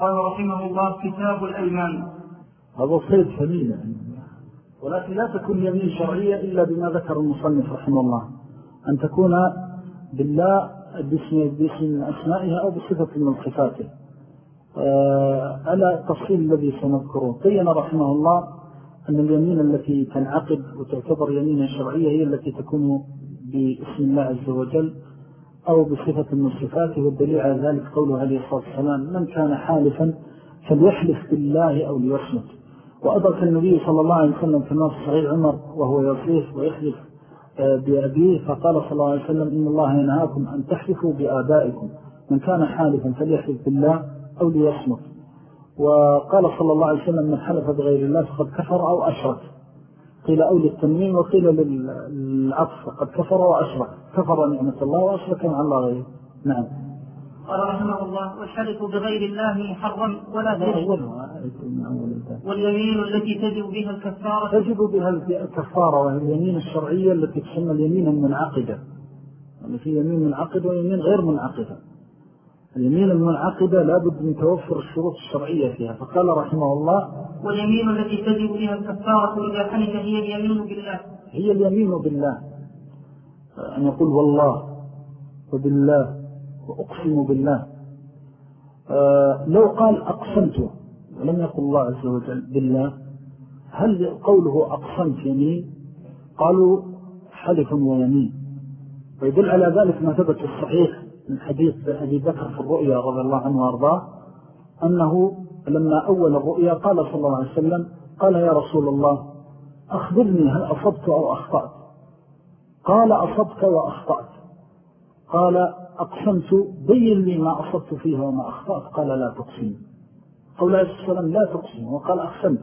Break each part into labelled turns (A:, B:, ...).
A: قال رحمه الله كتاب الأيمان
B: هذا صيد يعني. ولكن لا تكون يمين شرعية إلا بما ذكر المصنف رحمه الله. أن تكون بالله باسم, باسم أسمائها أو بصفة من صفاته. آه، على التفصيل الذي سنذكره. بين رحمه الله أن اليمين التي تنعقد وتعتبر يمينا شرعية هي التي تكون باسم الله عز وجل. أو بصفة من صفاته والدليل على ذلك قوله عليه الصلاة والسلام من كان حالفا فليحلف بالله أو ليصمت. وأدرك النبي صلى الله عليه وسلم في النص صحيح عمر وهو يصيف ويحلف آه، بأبيه فقال صلى الله عليه وسلم إن الله ينهاكم أن تحلفوا بآبائكم. من كان حالفا فليحلف بالله أو ليصمت. وقال صلى الله عليه وسلم من حلف بغير الله فقد كفر أو أشرك. قيل أو للتنميم وقيل للعطف. قد كفر وأشرك. كفر نعمة الله وأشرك مع الله. غيره نعم.
A: قال رحمه الله والحلف بغير الله محرم ولا تجب واليمين التي تجب بها الكفارة.
B: تجب بها الكفارة وهي اليمين الشرعية التي تسمى اليمين المنعقدة. يعني في يمين منعقدة ويمين غير منعقدة. اليمين المنعقدة لابد من توفر الشروط الشرعية فيها. فقال رحمه الله
A: واليمين التي تجب بها الكفارة إذا حنك هي اليمين بالله.
B: هي اليمين بالله. أن يقول والله وبالله وأقسم بالله. آه، لو قال أقسمت ولم يقل الله عز وجل بالله هل قوله أقسمت يمين قالوا حلف ويمين. ويدل على ذلك ما ثبت الصحيح. من حديث أبي بكر في الرؤيا رضي الله عنه وأرضاه أنه لما أول الرؤيا قال صلى الله عليه وسلم قال يا رسول الله أخبرني هل أصبت أو أخطأت؟ قال أصبت وأخطأت. قال أقسمت بين لي ما أصبت فيها وما أخطأت. قال لا تقسم. قول عليه السلام لا تقسم. وقال أقسمت.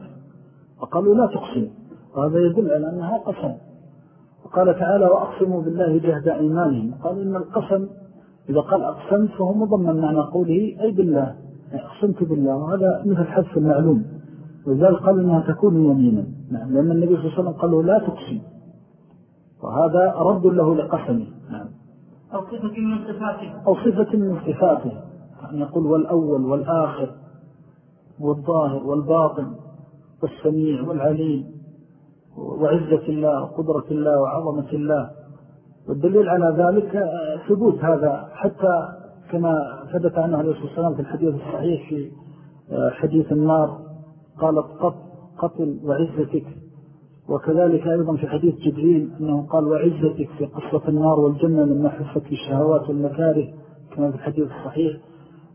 B: وقالوا لا تقسم. وهذا يدل على أنها قسم. وقال تعالى وأقسموا بالله جهد إيمانهم. قال إن القسم إذا قال أقسمت فهو مضمن معنى قوله أي بالله يعني أقسمت بالله وهذا مثل حدث المعلوم. وذلك قال إنها تكون يمينا. نعم لأن النبي صلى الله عليه وسلم قال له لا تقسم. وهذا رد له لقسمه. نعم.
A: أو صفة من صفاته.
B: أو صفة من صفاته. أن يقول والأول والآخر والظاهر والباطن والسميع والعليم وعزة الله وقدرة الله وعظمة الله. والدليل على ذلك آه، ثبوت هذا. حتى كما ثبت عنه عليه الصلاة والسلام في الحديث الصحيح في آه، حديث النار قالت قط قتل وعزتك. وكذلك أيضا في حديث جبريل أنه قال وعزتك في قصة النار والجنة لما حفت الشهوات والمكاره كما في الحديث الصحيح.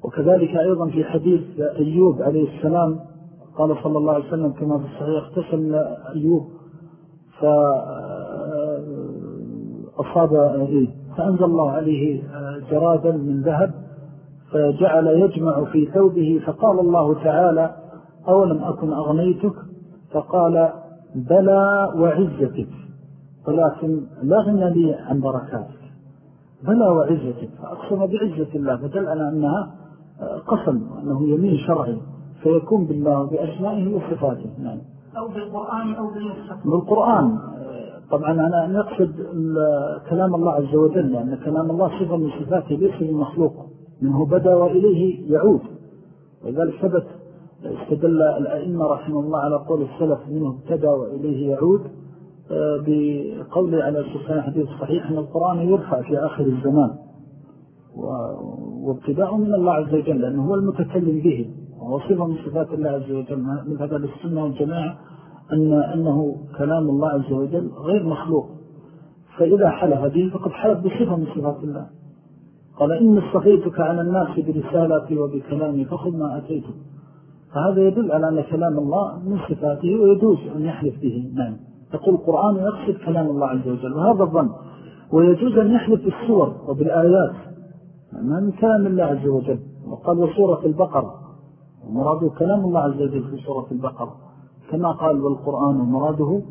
B: وكذلك أيضا في حديث أيوب عليه السلام قال صلى الله عليه وسلم كما في الصحيح اقتسم أيوب. فأصاب إيه فأنزل الله عليه جرادا من ذهب فجعل يجمع في ثوبه فقال الله تعالى أولم أكن أغنيتك؟ فقال بلى وعزتك ولكن لا غنى لي عن بركاتك. بلى وعزتك فأقسم بعزة الله فدل على أنها قسم أنه يمين شرعي فيكون بالله بأسمائه وصفاته.
A: نعم. أو بالقرآن أو
B: بالقرآن طبعا أنا نقصد كلام الله عز وجل لأن كلام الله صفة من صفاته ليس المخلوق منه بدأ وإليه يعود. ولذلك ثبت استدل الأئمة رحمه الله على قول السلف منه ابتدى وإليه يعود آه، بقوله على السلسان حديث الصحيح أن القرآن يرفع في آخر الزمان. وابتداء من الله عز وجل لأنه هو المتكلم به وهو صفة من صفات الله عز وجل من هذا السنة والجماعة. أن أنه كلام الله عز وجل غير مخلوق. فإذا حلف به فقد حلف بصفة من صفات الله. قال إن استخيتك على الناس برسالتي وبكلامي فخذ ما أتيتك فهذا يدل على أن كلام الله من صفاته ويجوز أن يحلف به. نعم. يقول القرآن يقصد كلام الله عز وجل وهذا الظن. ويجوز أن يحلف بالسور وبالآيات. ما من كلام الله عز وجل؟ وقال وصورة البقرة. ومراده كلام الله عز وجل في سورة البقرة. كما قال والقرآن ومراده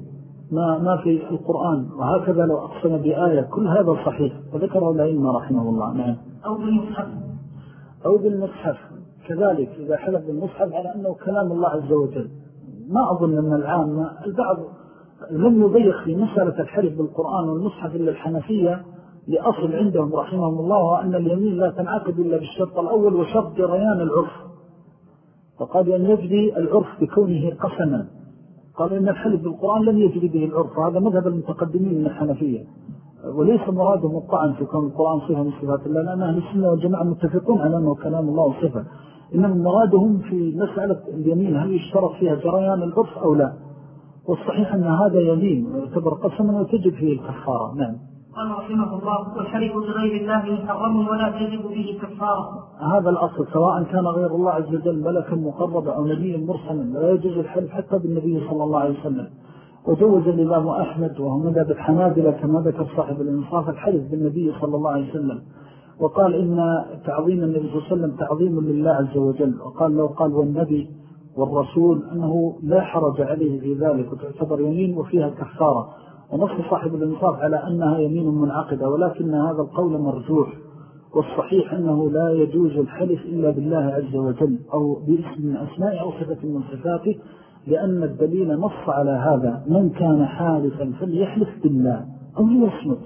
B: ما, ما في القرآن. وهكذا لو أقسم بآية كل هذا صحيح. وذكره العلم رحمه الله. نعم.
A: أو بالمصحف.
B: أو بالمصحف. كذلك إذا حلف بالمصحف على أنه كلام الله عز وجل. ما أظن أن العام البعض لم يضيق في مسألة الحلف بالقرآن والمصحف إلا الحنفية. لأصل عندهم رحمهم الله وأن اليمين لا تنعقد إلا بالشرط الأول وشرط جريان العرف. وقال أن يجري العرف بكونه قسما. قال إن الحلف بالقرآن لم يجري به العرف وهذا مذهب المتقدمين من الحنفية. وليس مرادهم الطعن في كون القرآن صفة من صفات الله لأن أهل السنة والجماعة متفقون على أنه كلام الله صفة. إنما مرادهم في مسألة اليمين هل يشترط فيها جريان العرف أو لا؟ والصحيح أن هذا يمين ويعتبر قسما وتجب فيه الكفارة. نعم.
A: رحمه الله والحلف بغير الله محرم ولا فيه كفارة.
B: هذا الأصل سواء كان غير الله عز وجل ملكا مقربا أو نبيا مرسلا لا يجوز الحلف حتى بالنبي صلى الله عليه وسلم. وجوز الإمام أحمد وهو مذهب الحنابلة كما ذكر صاحب الإنصاف الحلف بالنبي صلى الله عليه وسلم. وقال إن تعظيم النبي صلى الله عليه وسلم تعظيم لله عز وجل. وقال لو قال والنبي والرسول أنه لا حرج عليه في ذلك وتعتبر يمين وفيها كفارة. ونص صاحب الإنصاف على أنها يمين منعقدة ولكن هذا القول مرجوح والصحيح أنه لا يجوز الحلف إلا بالله عز وجل أو باسم من أسماء أو صفة من صفاته لأن الدليل نص على هذا من كان حالفا فليحلف بالله أو ليصمت.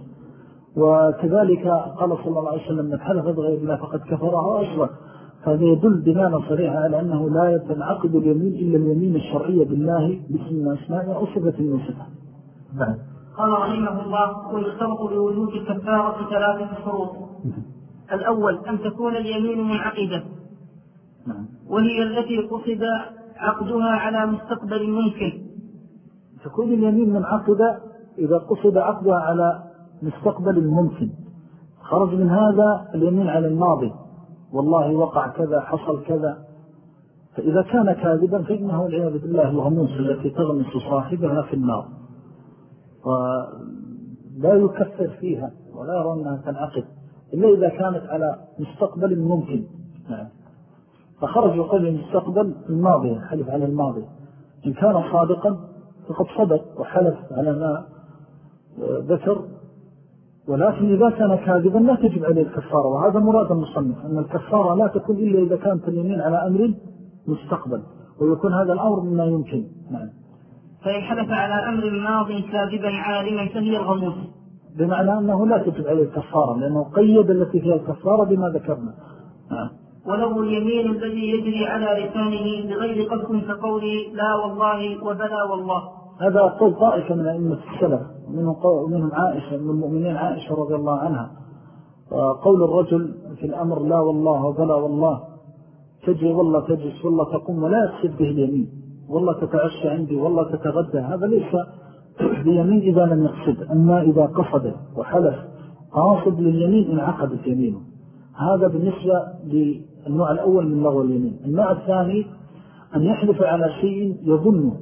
B: وكذلك قال صلى الله عليه وسلم من حلف بغير الله فقد كفره وأشرك فهذا يدل دلالا صريحة على أنه لا يتنعقد اليمين إلا اليمين الشرعية بالله باسم من أسماء أو صفة من صفة
A: نعم. قال رحمه الله ويشترط لوجود الكفارة ثلاثة شروط. الأول أن تكون اليمين منعقدة. نعم. وهي التي قصد عقدها على مستقبل ممكن.
B: تكون اليمين منعقدة إذا قصد عقدها على مستقبل ممكن. خرج من هذا اليمين على الماضي. والله وقع كذا حصل كذا. فإذا كان كاذبا فإنه العياذ بالله الغموس التي تغمس صاحبها في النار. ولا يكفر فيها ولا يرى أنها تنعقد إلا إذا كانت على مستقبل ممكن. نعم. فخرج يقول المستقبل الماضي حلف على الماضي. إن كان صادقا فقد صدق وحلف على ما ذكر. ولكن إذا كان كاذبا لا تجب عليه الكفارة وهذا مراد المصنف أن الكفارة لا تكون إلا إذا كانت اليمين على أمر مستقبل ويكون هذا الأمر مما يمكن. نعم.
A: فإن حدث على أمر ماضي كاذبا عالما فهي الغموس
B: بمعنى أنه لا تجب عليه الكفارة لأنه قيد التي فيها الكفارة بما ذكرنا.
A: نعم وله اليمين الذي يجري على لسانه بغير قسم كقولي لا والله وبلا والله.
B: هذا قول طائفة من أئمة السلف ومنهم عائشة من المؤمنين عائشة رضي الله عنها. قول الرجل في الأمر لا والله وبلا والله تجري والله تجلس والله تقوم ولا يقصد به اليمين. والله تتعشى عندي والله تتغدى. هذا ليس بيمين إذا لم يقصد أما إذا قصد وحلف قاصد لليمين انعقدت يمينه هذا بالنسبة للنوع الأول من لغو اليمين. النوع الثاني أن يحلف على شيء يظنه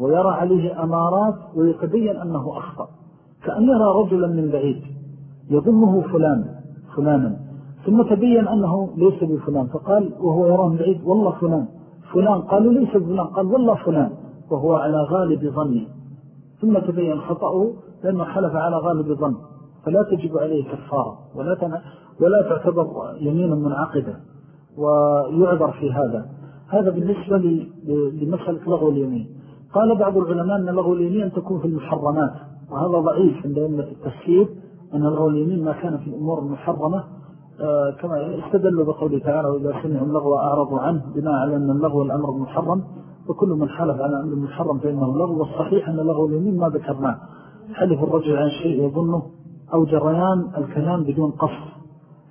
B: ويرى عليه أمارات ويتبين أنه أخطأ. كأن يرى رجلا من بعيد يظنه فلان فلانا ثم تبين أنه ليس بفلان فقال وهو يرى من بعيد والله فلان. فلان قالوا ليس فلان قال والله فلان وهو على غالب ظني. ثم تبين خطأه لأنه حلف على غالب ظن. فلا تجب عليه كفارة ولا. ولا تعتبر يمينا منعقدة ويعذر في هذا. هذا بالنسبة لمسألة لغو اليمين. قال بعض العلماء أن لغو اليمين تكون في المحرمات وهذا ضعيف عند أمة التفسير أن لغو اليمين ما كان في الأمور المحرمة كما استدلوا بقوله تعالى وإذا سمعوا اللغو أعرضوا عنه بناء على أن اللغو الأمر المحرم وكل من حلف على أمر المحرم فإنه لغو والصحيح أن لغو اليمين ما ذكرناه. حلف الرجل عن شيء يظنه أو جريان الكلام بدون قصر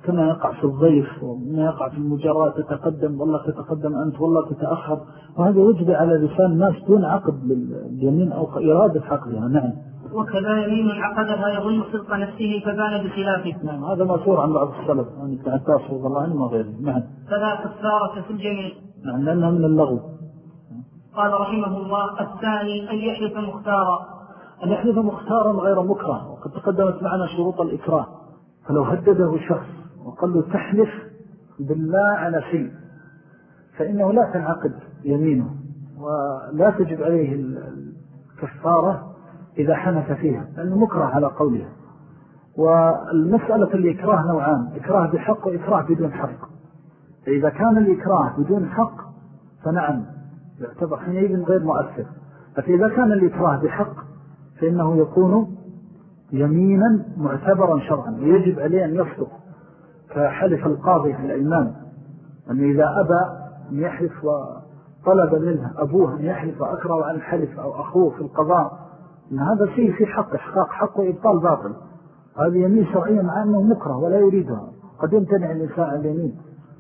B: كما يقع في الضيف وما يقع في المجرات تتقدم والله تتقدم أنت والله تتأخر. وهذا وجد على لسان الناس دون عقد باليمين أو إرادة عقدها نعم.
A: وكذا يمين عقدها يظن صدق نفسه فبان بخلافه
B: نعم هذا مشهور عن بعض السلف. عن ابن عباس رضي الله عنه وغيره نعم.
A: فلا كفارة في الجميع.
B: نعم لأنها من اللغو.
A: قال رحمه الله الثاني أن يحلف مختارا.
B: أن يحلف مختارا غير مكره. وقد تقدمت معنا شروط الإكراه. فلو هدده شخص وقال له تحلف بالله على شيء فإنه لا تنعقد يمينه ولا تجب عليه الكفارة إذا حنف فيها لأنه مكره على قولها. والمسألة الإكراه نوعان إكراه بحق وإكراه بدون حق. فإذا كان الإكراه بدون حق فنعم يعتبر حينئذ غير مؤثر. فإذا كان الإكراه بحق فإنه يكون يمينا معتبرا شرعا ويجب عليه أن يصدق. كحلف القاضي في الأيمان أنه إذا أبى أن يحلف وطلب منه أبوه أن يحلف وأكره عن الحلف أو أخوه في القضاء إن هذا شيء في حق إحقاق حق وإبطال باطل. هذه يمين شرعية مع أنه مكره ولا يريدها. قد يمتنع الإنسان عن اليمين.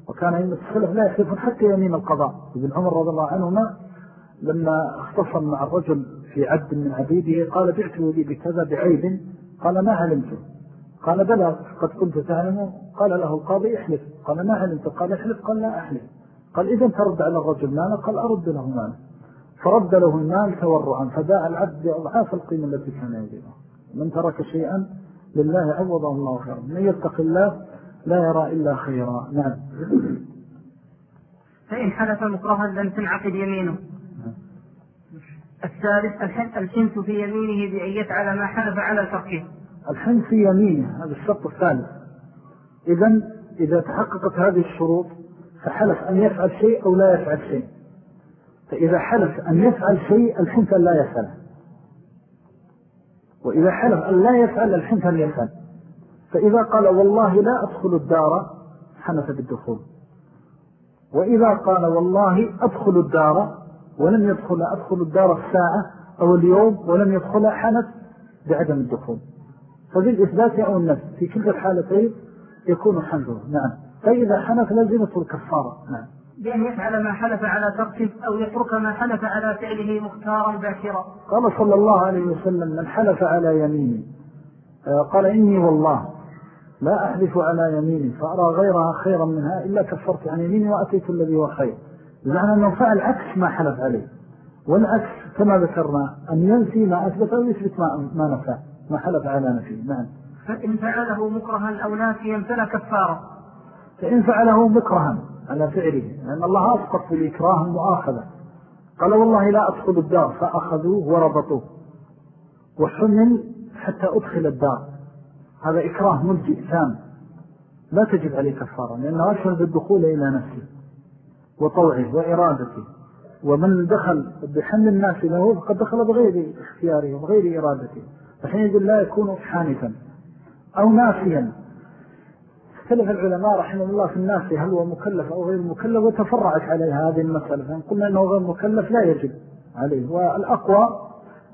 B: وكان أئمة السلف لا يحلفون حتى يمين القضاء. ابن عمر رضي الله عنهما لما اختصم مع الرجل في عبد من عبيده قال بعته لي بكذا بعيب. قال ما علمته قال بلى قد كنت تعلمه قال له القاضي احلف. قال ما علمت؟ قال احلف قال لا أحلف. قال إذا ترد على الرجل ماله؟ قال أرد له ماله. فرد له المال تورعا فباع العبد بأضعاف القيمة التي كان يجبها من ترك شيئا لله عوضه الله خيرا. من يتق الله لا يرى إلا خيرا. نعم.
A: فإن حلف مكرها لم تنعقد يمينه. الثالث الحنث في يمينه بأن يفعل ما حلف على تركه.
B: الحنث في يمينه هذا الشرط الثالث. إذا إذا تحققت هذه الشروط فحلف أن يفعل شيء أو لا يفعل شيء. فإذا حلف أن يفعل شيء الحنث لا يفعله وإذا حلف أن لا يفعل الحنث أن يفعل. فإذا قال والله لا أدخل الدار حنث بالدخول. وإذا قال والله أدخل الدار ولم يدخل أدخل الدار الساعة أو اليوم ولم يدخل حنث بعدم الدخول. ففي الإثبات أو النفس في كل الحالتين يكون حنثه نعم. فإذا حنث لازمته الكفارة. نعم.
A: بأن يفعل ما حلف على تركه أو يترك ما حلف على فعله مختارا باكرا.
B: قال صلى الله عليه وسلم من حلف على يميني. آه، قال إني والله لا أحلف على يميني فأرى غيرها خيرا منها إلا كفرت عن يميني وأتيت الذي هو خير. بمعنى أنه فعل عكس ما حلف عليه والعكس كما ذكرنا أن ينفي ما أثبت أو يثبت ما نفى ما حلف على نفيه. نعم.
A: فإن فعله مكرها أو نافيا فلا كفارة.
B: فإن فعله مكرها على فعله لأن الله أسقط في الإكراه المؤاخذة. قال والله لا أدخل الدار فأخذوه وربطوه. وحمل حتى أدخل الدار. هذا إكراه ملجئ ثام لا تجب عليه كفارة لأنه أشهد الدخول إلى نفسه وطوعه وإرادته. ومن دخل بحمل الناس له فقد دخل بغير اختياره وبغير إرادته. فحينئذ لا يكون حانفا أو ناسيا. اختلف العلماء رحمه الله في الناس هل هو مكلف أو غير مكلف وتفرعت عليه هذه المسألة. فإن قلنا أنه غير مكلف لا يجب عليه. والأقوى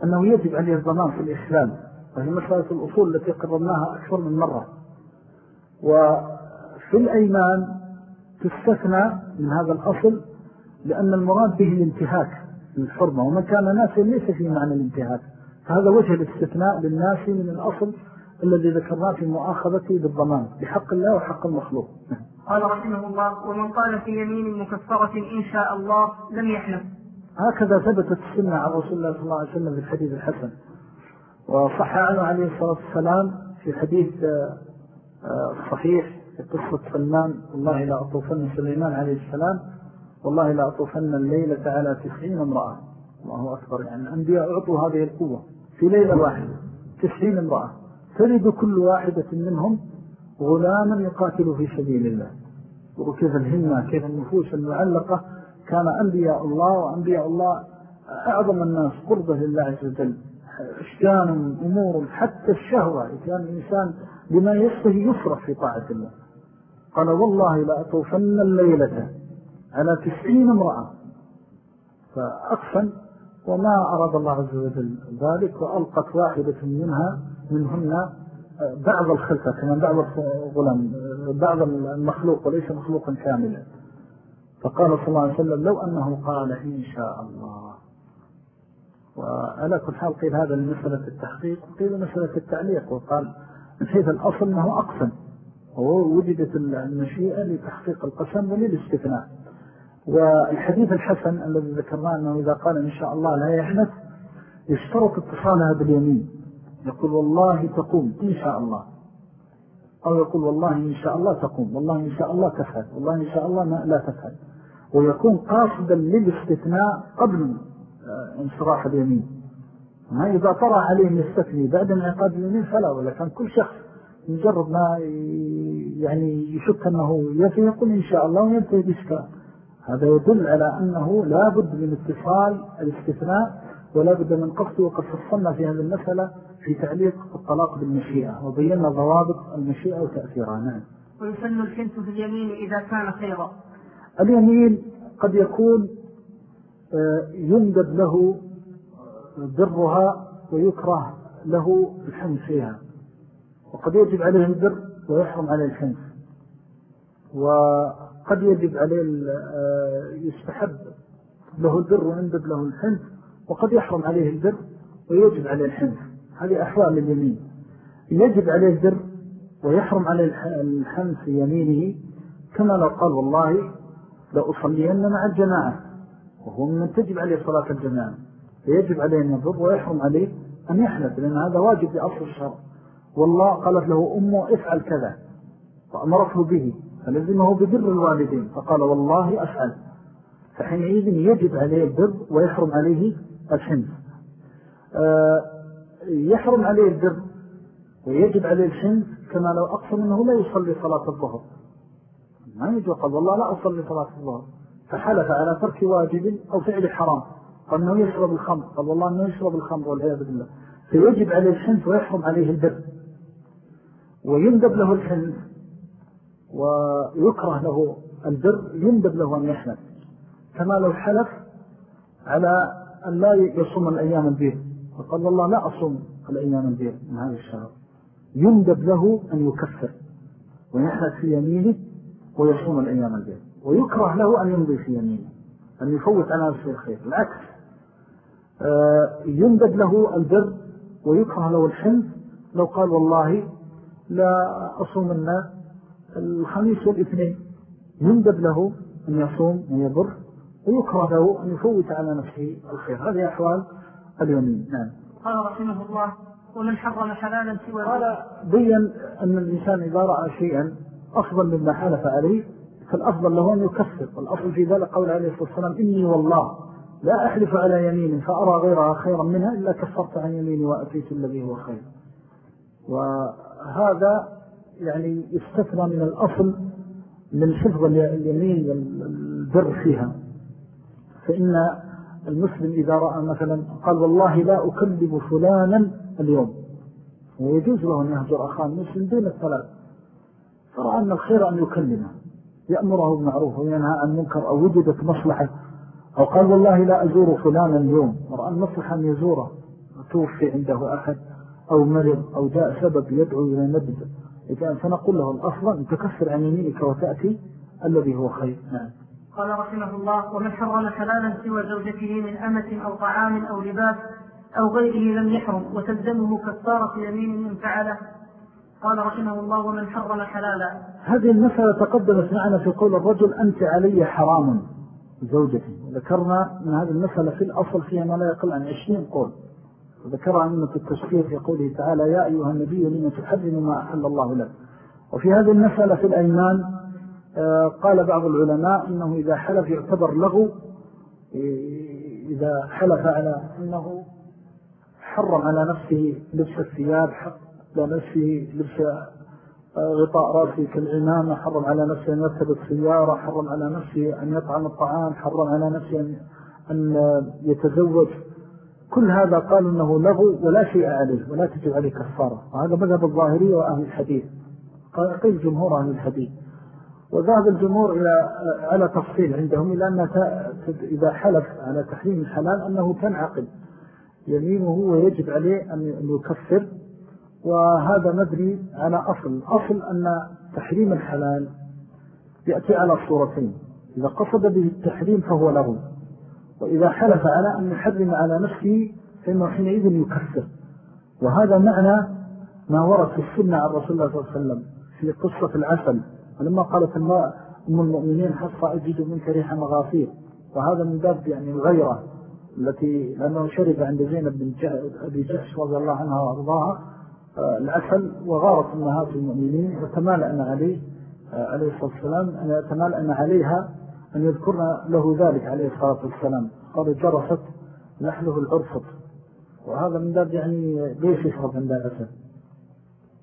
B: أنه يجب عليه الضمان في الإسلام. وهي مسألة الأصول التي قررناها أكثر من مرة. وفي الأيمان تستثنى من هذا الأصل لأن المراد به الانتهاك للحرمة. ومن كان ناسا ليس في معنى الانتهاك. فهذا وجه الاستثناء للناس من الأصل الذي ذكرناه في مؤاخذته بالضمان. بحق الله وحق المخلوق.
A: قال رحمه الله ومن قال في يمين مكفرة إن شاء الله لم يحلم.
B: هكذا ثبتت السنة عن رسول الله صلى الله عليه وسلم في الحديث الحسن. وصح عنه عليه الصلاة والسلام في حديث آه، آه، صحيح في قصة سلمان والله لا أطوفن سليمان عليه السلام والله لا أطوفن الليلة على تسعين امرأة. الله أكبر. يعني الأنبياء أعطوا هذه القوة في ليلة واحدة تسعين امرأة. ترد كل واحدة منهم غلاما يقاتل في سبيل الله. وكيف الهمة كيف النفوس المعلقة. كان أنبياء الله وأنبياء الله أعظم الناس قربة لله عز وجل. اشكان أمور حتى الشهوة. كان الإنسان بما يصفه يصرف في طاعة الله. قال والله لا أطوفن الليلة على تسعين امرأة. فأقسم وما أراد الله عز وجل ذلك وألقت واحدة منها منهن بعض الخلفة كمان بعض الغلام بعض المخلوق وليس مخلوقا كاملا. فقال صلى الله عليه وسلم لو أنه قال إن شاء الله. وعلى كل حال قيل هذا لمسألة التحقيق قيل مسألة التعليق وقال حيث الأصل أنه أقسم؟ ووجدت المشيئة لتحقيق القسم وللاستثناء. والحديث الحسن الذي ذكرناه أنه إذا قال إن شاء الله لا يحنث يشترط اتصالها باليمين. يقول والله تقوم إن شاء الله. أو يقول والله إن شاء الله تقوم والله إن شاء الله تفعل والله إن شاء الله لا تفعل. ويكون قاصدا للاستثناء قبل آه، انصراح اليمين. إذا طرى عليه يستثني بعد انعقاد اليمين فلا ولكن كل شخص مجرد ما يعني يشك أنه يفي يقول إن شاء الله وينتهي بإشكال. هذا يدل على أنه لا بد من اتصال الاستثناء ولا بد من قصد وقد فصلنا في هذه المسألة. في تعليق الطلاق بالمشيئة وبينا ضوابط المشيئة وتأثيرها. نعم.
A: ويسن الحنس في اليمين إذا كان خيرا.
B: اليمين قد يكون آه، يندب له برها ويكره له الحنس فيها. وقد يجب عليه البر ويحرم عليه الحنس وقد يجب عليه آه، يستحب له البر ويندب له الحنس وقد يحرم عليه البر ويجب عليه الحنس هذه أحوال اليمين. يجب عليه البر ويحرم عليه الحنس في يمينه كما لو قال والله لأصلين مع الجماعة. وهو من تجب عليه صلاة الجماعة. فيجب عليه أن يضر ويحرم عليه أن يحلف لأن هذا واجب لأصل الشرع. والله قالت له أمه افعل كذا. فأمرته به فلزمه ببر الوالدين. فقال والله أفعل. فحينئذ يجب عليه البر ويحرم عليه الحنف آه، يحرم عليه البر ويجب عليه الحنف كما لو أقسم أنه لا يصلي صلاة الظهر. ما يجب قال والله لا أصلي صلاة الظهر. فحلف على ترك واجب أو فعل حرام. قال أنه يشرب الخمر. قال والله أنه يشرب الخمر والعياذ بالله. فيجب عليه الحنف ويحرم عليه البر. ويندب له الحنف ويكره له البر يندب له أن يحلف. كما لو حلف على أن لا يصوم الأيام البيض فقال والله لا أصوم الأيام البيض من هذا الشهر. يندب له أن يكفر ويحلف في يمينه ويصوم الأيام البيض ويكره له أن يمضي في يمينه أن يفوت على نفسه الخير. العكس. آه، يندب له البر ويكره له الحنف لو قال والله لا أصوم الناس الخميس والاثنين. يندب له أن يصوم ويبر ويكره له أن يفوت على نفسه الخير. هذه أحوال اليمين نعم.
A: قال رحمه الله ومن حرم حلالا سوى
B: قال بيّن أن الإنسان إذا رأى شيئا أفضل مما حلف عليه فالأفضل له أن يكفر. والأفضل في ذلك قول عليه الصلاة والسلام إني والله لا أحلف على يمين فأرى غيرها خيرا منها إلا كفرت عن يميني وأتيت الذي هو خير. وهذا يعني يستثنى من الأصل من حفظ اليمين والبر فيها. فإن المسلم إذا رأى مثلا قال والله لا أكلم فلانا اليوم. ويجوز له أن يهجر أخاه المسلم دون الثلاث فرأى أن الخير أن يكلمه. يأمره بالمعروف وينهى عن منكر أو وجدت مصلحة. أو قال والله لا أزور فلانا اليوم. ورأى المصلحة أن يزوره. وتوفي عنده أحد أو مرض أو جاء سبب يدعو إلى نبذ فنقول له الأفضل أن تكفر عن يمينك وتأتي الذي هو خير. نعم.
A: قال رحمه الله ومن حرم حلالا سوى زوجته من أمة أو طعام أو لباس أو غيره لم يحرم وتلزمه كفارة يمين من فعله. قال رحمه الله ومن حرم حلالا.
B: هذه المسألة تقدمت معنا في قول الرجل أنت علي حرام زوجتي ذكرنا من هذه المسألة في الأصل فيها ما لا يقل عن عشرين قول. وذكرها أمة التشكير في قوله تعالى يا أيها النبي لما تحرم ما أحل الله لك. وفي هذه المسألة في الأيمان قال بعض العلماء إنه إذا حلف يعتبر له إذا حلف على أنه حرم على نفسه لبس الثياب على نفسه لبس آه، غطاء راسي كالعمامة حرم على نفسه أن يرتب السيارة حرم على نفسه أن يطعم الطعام حرم على نفسه أن يتزوج. كل هذا قالوا أنه لغو ولا شيء عليه ولا تجب عليه كفارة. وهذا مذهب الظاهرية وأهل الحديث قيل جمهور أهل الحديث. وذهب الجمهور إلى على تفصيل عندهم إلى أن إذا حلف على تحريم الحلال أنه تنعقد يمينه ويجب عليه أن يكفر. وهذا مبني على أصل. أصل أن تحريم الحلال يأتي على صورتين. إذا قصد به التحريم فهو له. وإذا حلف على أن يحرم على نفسه فإنه حينئذ يكفر. وهذا معنى ما ورد في السنة عن رسول الله صلى الله عليه وسلم في قصة العسل. ولما قالت أم المؤمنين حصى أجد منك ريح مغافير. وهذا من باب يعني الغيرة التي لأنه شرب عند زينب بن أبي جحش رضي الله عنها وأرضاها. العسل وغارت أمهات المؤمنين وتمالأن عليه عليه الصلاة والسلام أن يتمالأن عليها أن يذكرنا له ذلك عليه الصلاة والسلام. قال جرست نحله العرفط وهذا من باب يعني ليش يشرب عند العسل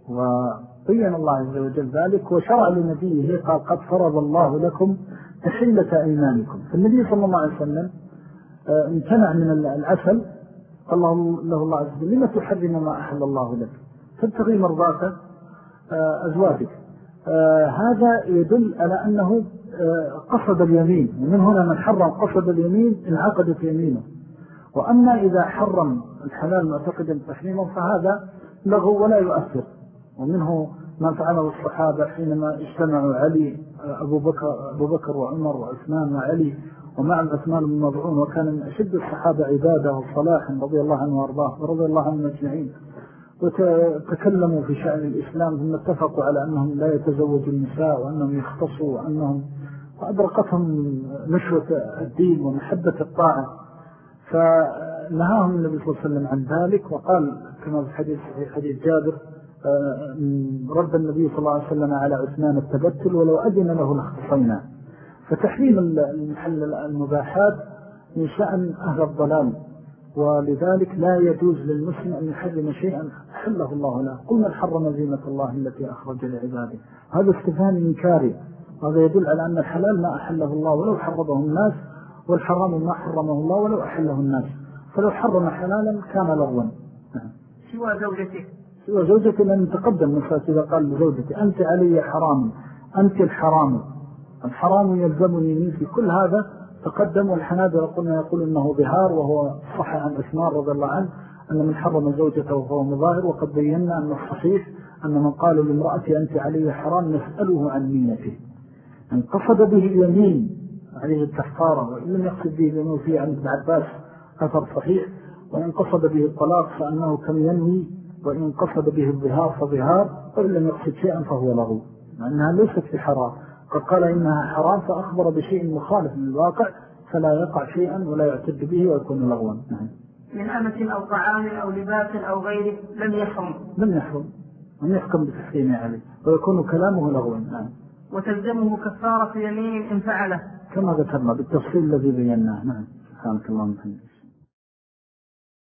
B: وبين الله عز وجل ذلك وشرع لنبيه قال قد فرض الله لكم تحلة أيمانكم. فالنبي صلى الله عليه وسلم آه، امتنع من العسل. قال له الله عز وجل لما تحرم ما أحل الله لك؟ تبتغي مرضاك آه، أزواجك. آه، هذا يدل على أنه قصد اليمين. ومن هنا من حرم قصد اليمين انعقدت يمينه. وأما إذا حرم الحلال معتقدا تحريمه فهذا لغو ولا يؤثر. ومنه ما فعله الصحابة حينما اجتمعوا علي أبو بكر, أبو بكر وعمر وعثمان وعلي ومع عثمان بن مضعون وكان من أشد الصحابة عبادة وصلاحا رضي الله عنه وأرضاه ورضي الله عنه أجمعين. وتكلموا في شأن الإسلام ثم اتفقوا على أنهم لا يتزوجوا النساء وأنهم يختصوا وأنهم وأدرقتهم نشوة الدين ومحبة الطاعة. فنهاهم النبي صلى الله عليه وسلم عن ذلك وقال كما في حديث, حديث جابر رد النبي صلى الله عليه وسلم على عثمان التبتل ولو أدن له لاختصينا. فتحريم المحل المباحات من شأن أهل الضلال ولذلك لا يجوز للمسلم أن يحرم شيئا حله الله له. قل من حرم زينة الله التي أخرج لعباده. هذا استفهام إنكاري. هذا يدل على أن الحلال ما أحله الله ولو حرمه الناس والحرام ما حرمه الله ولو أحله الناس. فلو حرم حلالا كان لغوا.
A: سوى زوجته.
B: سوى زوجته لأن تقدم نفسه إذا قال لزوجته أنت علي حرام أنت الحرام. الحرام يلزمني منك كل هذا. تقدم والحنابل قلنا يقول أنه ظهار وهو صح عن عثمان رضي الله عنه أن من حرم زوجته وهو مظاهر وقد بينا أن الصحيح أن من قال لامرأتي أنت علي حرام نسأله عن مينته أن قصد به اليمين عليه التحقارة وإن لم يقصد به اليمين فيه عن ابن عباس أثر صحيح. وإن قصد به الطلاق فأنه كم ينمي وإن قصد به الظهار فظهار وإن لم يقصد شيئا فهو له. لأنها ليست في حرام. قد قال إنها حرام فأخبر بشيء مخالف من الواقع فلا يقع شيئا ولا يعتد به ويكون لغوا.
A: نعم. من أمة أو طعام أو لباس أو غيره لم يحرم.
B: لم يحرم. لم يحكم بتحكيمه عليه. ويكون كلامه لغوا. نعم.
A: وتلزمه كفارة يمين إن فعله.
B: كما ذكرنا بالتفصيل الذي بيناه. نعم. سبحانك اللهم وبحمدك.